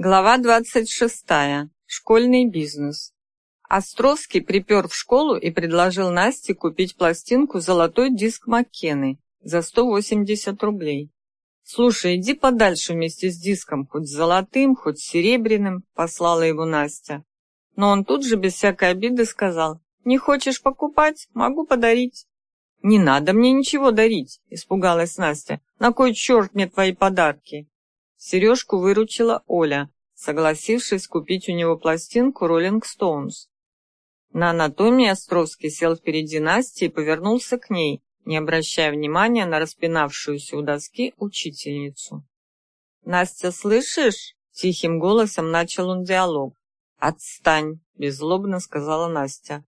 Глава 26. Школьный бизнес. Островский припер в школу и предложил Насте купить пластинку «Золотой диск Маккены» за 180 рублей. «Слушай, иди подальше вместе с диском, хоть золотым, хоть серебряным», — послала его Настя. Но он тут же без всякой обиды сказал, «Не хочешь покупать? Могу подарить». «Не надо мне ничего дарить», — испугалась Настя. «На кой черт мне твои подарки?» Сережку выручила Оля, согласившись купить у него пластинку «Роллинг Стоунс». На анатомии Островский сел впереди Насти и повернулся к ней, не обращая внимания на распинавшуюся у доски учительницу. «Настя, слышишь?» — тихим голосом начал он диалог. «Отстань!» — беззлобно сказала Настя.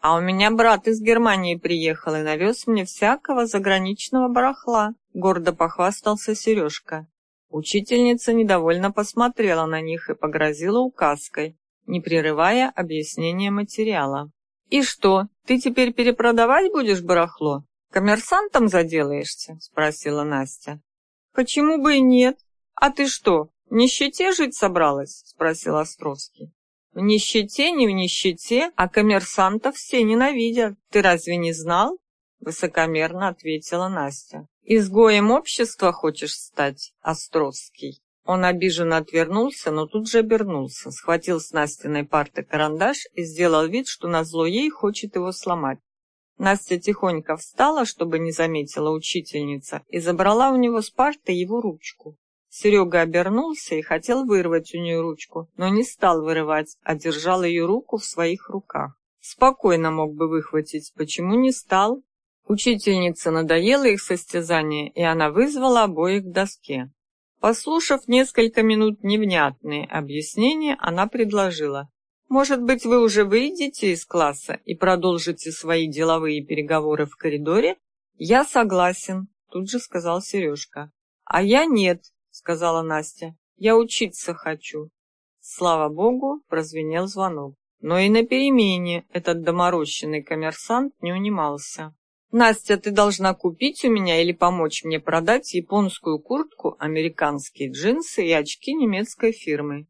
«А у меня брат из Германии приехал и навез мне всякого заграничного барахла», — гордо похвастался Сережка. Учительница недовольно посмотрела на них и погрозила указкой, не прерывая объяснения материала. «И что, ты теперь перепродавать будешь барахло? Коммерсантом заделаешься?» – спросила Настя. «Почему бы и нет? А ты что, в нищете жить собралась?» – спросил Островский. «В нищете, не в нищете, а коммерсантов все ненавидят. Ты разве не знал?» – высокомерно ответила Настя. «Изгоем общества хочешь стать, Островский?» Он обиженно отвернулся, но тут же обернулся, схватил с Настиной парты карандаш и сделал вид, что назло ей хочет его сломать. Настя тихонько встала, чтобы не заметила учительница, и забрала у него с парты его ручку. Серега обернулся и хотел вырвать у нее ручку, но не стал вырывать, а держал ее руку в своих руках. Спокойно мог бы выхватить, почему не стал, Учительнице надоело их состязание, и она вызвала обоих к доске. Послушав несколько минут невнятные объяснения, она предложила. «Может быть, вы уже выйдете из класса и продолжите свои деловые переговоры в коридоре?» «Я согласен», — тут же сказал Сережка. «А я нет», — сказала Настя. «Я учиться хочу». Слава богу, прозвенел звонок. Но и на перемене этот доморощенный коммерсант не унимался. Настя, ты должна купить у меня или помочь мне продать японскую куртку, американские джинсы и очки немецкой фирмы.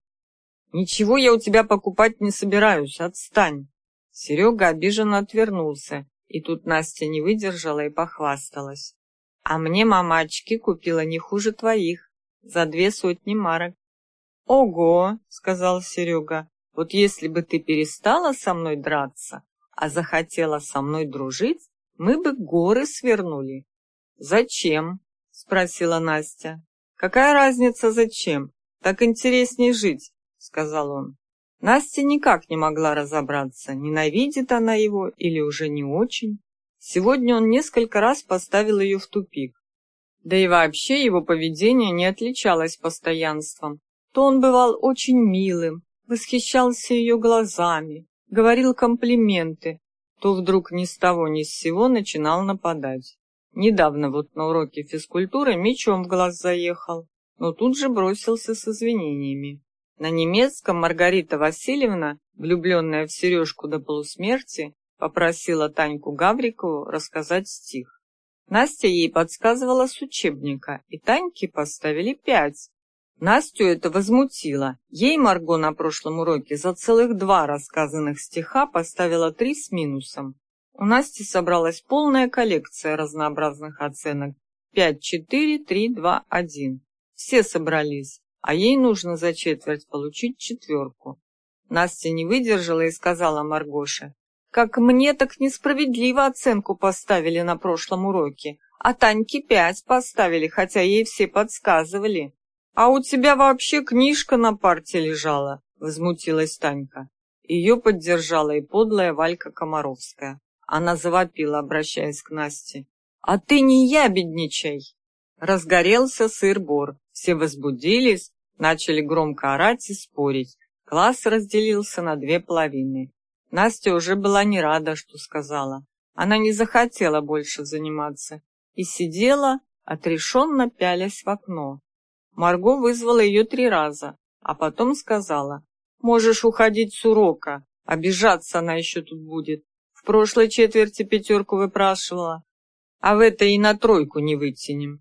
Ничего я у тебя покупать не собираюсь, отстань. Серега обиженно отвернулся, и тут Настя не выдержала и похвасталась. А мне мама очки купила не хуже твоих, за две сотни марок. Ого, сказал Серега, вот если бы ты перестала со мной драться, а захотела со мной дружить, мы бы горы свернули. Зачем? спросила Настя. Какая разница зачем? Так интереснее жить, сказал он. Настя никак не могла разобраться, ненавидит она его или уже не очень. Сегодня он несколько раз поставил ее в тупик. Да и вообще его поведение не отличалось постоянством. То он бывал очень милым, восхищался ее глазами, говорил комплименты, то вдруг ни с того ни с сего начинал нападать. Недавно вот на уроке физкультуры мечом в глаз заехал, но тут же бросился с извинениями. На немецком Маргарита Васильевна, влюбленная в Сережку до полусмерти, попросила Таньку Гаврикову рассказать стих. Настя ей подсказывала с учебника, и Таньке поставили пять, Настю это возмутило. Ей Марго на прошлом уроке за целых два рассказанных стиха поставила три с минусом. У Насти собралась полная коллекция разнообразных оценок. Пять, четыре, три, два, один. Все собрались, а ей нужно за четверть получить четверку. Настя не выдержала и сказала Маргоше, «Как мне так несправедливо оценку поставили на прошлом уроке, а Таньке пять поставили, хотя ей все подсказывали». «А у тебя вообще книжка на парте лежала», — возмутилась Танька. Ее поддержала и подлая Валька Комаровская. Она завопила, обращаясь к Насте. «А ты не ябедничай!» Разгорелся сыр-бор. Все возбудились, начали громко орать и спорить. Класс разделился на две половины. Настя уже была не рада, что сказала. Она не захотела больше заниматься и сидела, отрешенно пялясь в окно. Марго вызвала ее три раза, а потом сказала, «Можешь уходить с урока, обижаться она еще тут будет. В прошлой четверти пятерку выпрашивала, а в этой и на тройку не вытянем».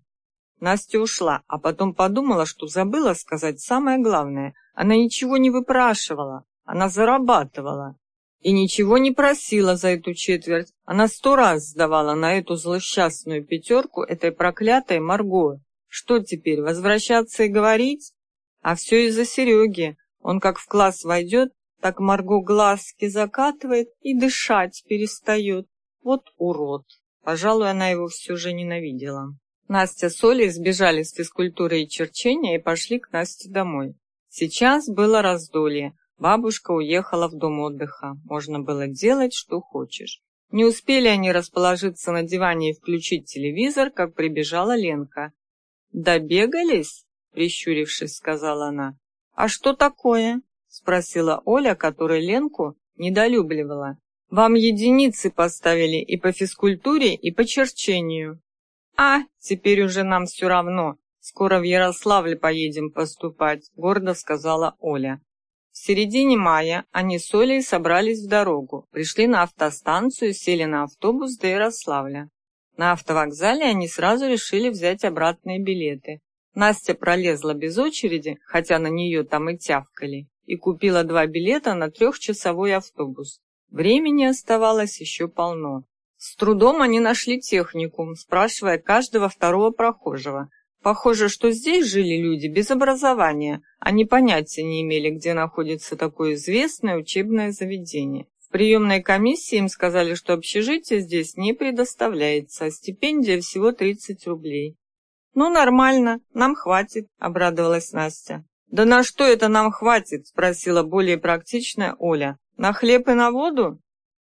Настя ушла, а потом подумала, что забыла сказать самое главное. Она ничего не выпрашивала, она зарабатывала. И ничего не просила за эту четверть. Она сто раз сдавала на эту злосчастную пятерку этой проклятой Марго. Что теперь, возвращаться и говорить? А все из-за Сереги. Он как в класс войдет, так Марго глазки закатывает и дышать перестает. Вот урод. Пожалуй, она его все же ненавидела. Настя с Олей сбежали с физкультуры и черчения и пошли к Насте домой. Сейчас было раздолье. Бабушка уехала в дом отдыха. Можно было делать, что хочешь. Не успели они расположиться на диване и включить телевизор, как прибежала Ленка. «Добегались?» — прищурившись, сказала она. «А что такое?» — спросила Оля, которая Ленку недолюбливала. «Вам единицы поставили и по физкультуре, и по черчению». «А, теперь уже нам все равно. Скоро в Ярославль поедем поступать», — гордо сказала Оля. В середине мая они с Олей собрались в дорогу, пришли на автостанцию, сели на автобус до Ярославля. На автовокзале они сразу решили взять обратные билеты. Настя пролезла без очереди, хотя на нее там и тявкали, и купила два билета на трехчасовой автобус. Времени оставалось еще полно. С трудом они нашли техникум, спрашивая каждого второго прохожего. Похоже, что здесь жили люди без образования, они понятия не имели, где находится такое известное учебное заведение. В приемной комиссии им сказали, что общежитие здесь не предоставляется, а стипендия всего 30 рублей. «Ну, нормально, нам хватит», — обрадовалась Настя. «Да на что это нам хватит?» — спросила более практичная Оля. «На хлеб и на воду?»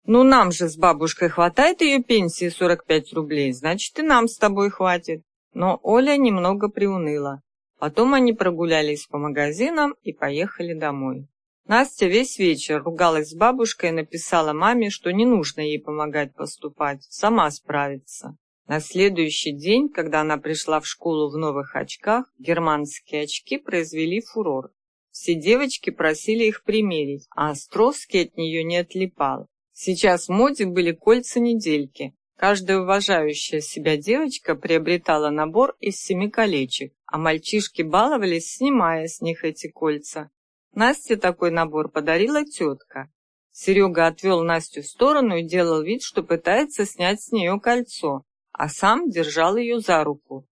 «Ну, нам же с бабушкой хватает ее пенсии 45 рублей, значит, и нам с тобой хватит». Но Оля немного приуныла. Потом они прогулялись по магазинам и поехали домой. Настя весь вечер ругалась с бабушкой и написала маме, что не нужно ей помогать поступать, сама справится. На следующий день, когда она пришла в школу в новых очках, германские очки произвели фурор. Все девочки просили их примерить, а Островский от нее не отлипал. Сейчас в моде были кольца-недельки. Каждая уважающая себя девочка приобретала набор из семи колечек, а мальчишки баловались, снимая с них эти кольца. Насте такой набор подарила тетка. Серега отвел Настю в сторону и делал вид, что пытается снять с нее кольцо, а сам держал ее за руку.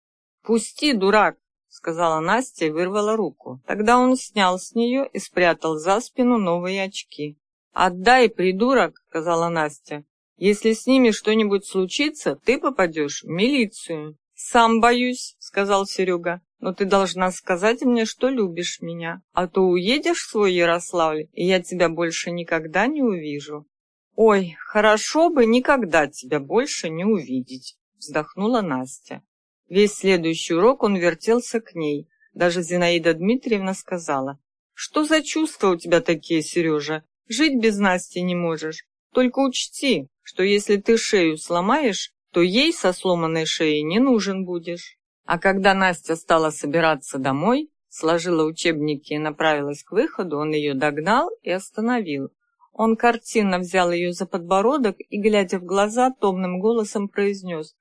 «Пусти, дурак!» — сказала Настя и вырвала руку. Тогда он снял с нее и спрятал за спину новые очки. «Отдай, придурок!» — сказала Настя. «Если с ними что-нибудь случится, ты попадешь в милицию». «Сам боюсь», — сказал Серега. «Но ты должна сказать мне, что любишь меня, а то уедешь в свой Ярославль, и я тебя больше никогда не увижу». «Ой, хорошо бы никогда тебя больше не увидеть», — вздохнула Настя. Весь следующий урок он вертелся к ней. Даже Зинаида Дмитриевна сказала, «Что за чувства у тебя такие, Сережа? Жить без Насти не можешь. Только учти, что если ты шею сломаешь, то ей со сломанной шеей не нужен будешь. А когда Настя стала собираться домой, сложила учебники и направилась к выходу, он ее догнал и остановил. Он картинно взял ее за подбородок и, глядя в глаза, томным голосом произнес.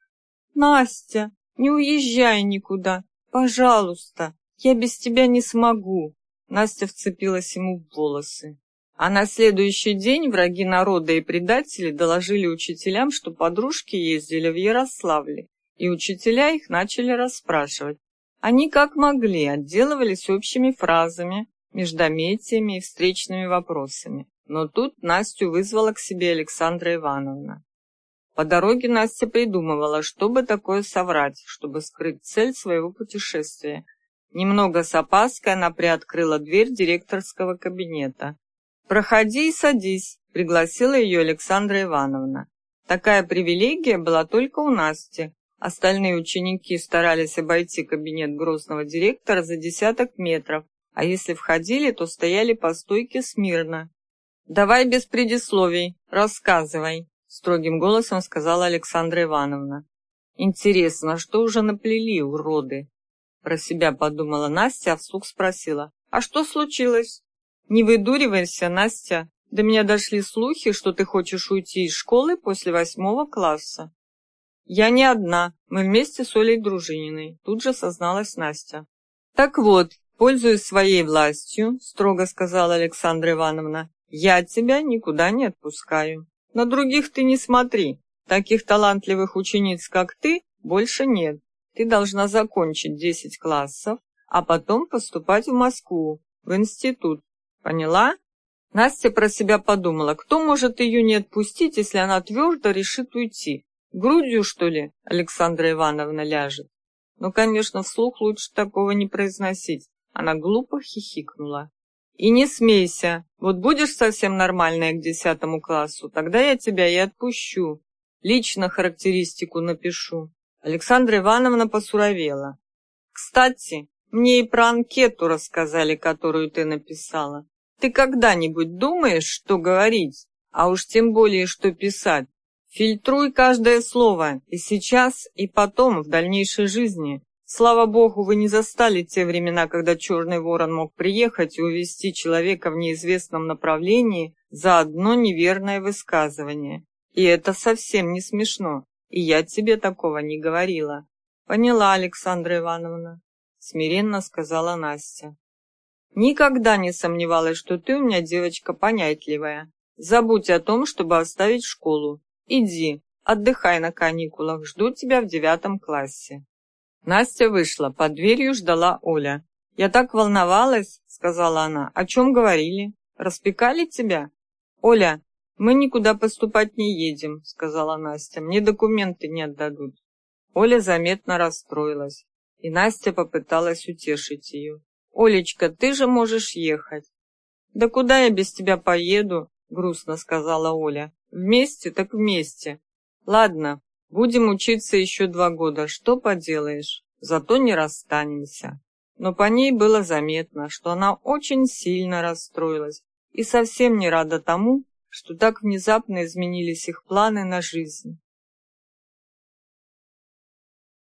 «Настя, не уезжай никуда, пожалуйста, я без тебя не смогу». Настя вцепилась ему в волосы. А на следующий день враги народа и предатели доложили учителям, что подружки ездили в Ярославле, и учителя их начали расспрашивать. Они как могли отделывались общими фразами, междометиями и встречными вопросами. Но тут Настю вызвала к себе Александра Ивановна. По дороге Настя придумывала, чтобы такое соврать, чтобы скрыть цель своего путешествия. Немного с опаской она приоткрыла дверь директорского кабинета. «Проходи и садись», — пригласила ее Александра Ивановна. Такая привилегия была только у Насти. Остальные ученики старались обойти кабинет грозного директора за десяток метров, а если входили, то стояли по стойке смирно. «Давай без предисловий, рассказывай», — строгим голосом сказала Александра Ивановна. «Интересно, что уже наплели, уроды?» Про себя подумала Настя, а вслух спросила. «А что случилось?» «Не выдуривайся, Настя. До меня дошли слухи, что ты хочешь уйти из школы после восьмого класса». Я не одна, мы вместе с Олей Дружининой, тут же созналась Настя. Так вот, пользуясь своей властью, строго сказала Александра Ивановна, я тебя никуда не отпускаю. На других ты не смотри. Таких талантливых учениц, как ты, больше нет. Ты должна закончить 10 классов, а потом поступать в Москву, в институт. Поняла? Настя про себя подумала, кто может ее не отпустить, если она твердо решит уйти. Грудью, что ли, Александра Ивановна ляжет? Но, конечно, вслух лучше такого не произносить. Она глупо хихикнула. И не смейся. Вот будешь совсем нормальная к десятому классу, тогда я тебя и отпущу. Лично характеристику напишу. Александра Ивановна посуровела. Кстати, мне и про анкету рассказали, которую ты написала. Ты когда-нибудь думаешь, что говорить, а уж тем более, что писать? Фильтруй каждое слово, и сейчас, и потом, в дальнейшей жизни. Слава богу, вы не застали те времена, когда черный ворон мог приехать и увести человека в неизвестном направлении за одно неверное высказывание. И это совсем не смешно, и я тебе такого не говорила. Поняла, Александра Ивановна, смиренно сказала Настя. Никогда не сомневалась, что ты у меня девочка понятливая. Забудь о том, чтобы оставить школу. Иди, отдыхай на каникулах, жду тебя в девятом классе. Настя вышла, под дверью ждала Оля. «Я так волновалась», — сказала она. «О чем говорили? Распекали тебя?» «Оля, мы никуда поступать не едем», — сказала Настя. «Мне документы не отдадут». Оля заметно расстроилась, и Настя попыталась утешить ее. «Олечка, ты же можешь ехать». «Да куда я без тебя поеду?» — грустно сказала Оля. Вместе так вместе. Ладно, будем учиться еще два года, что поделаешь, зато не расстанемся. Но по ней было заметно, что она очень сильно расстроилась и совсем не рада тому, что так внезапно изменились их планы на жизнь.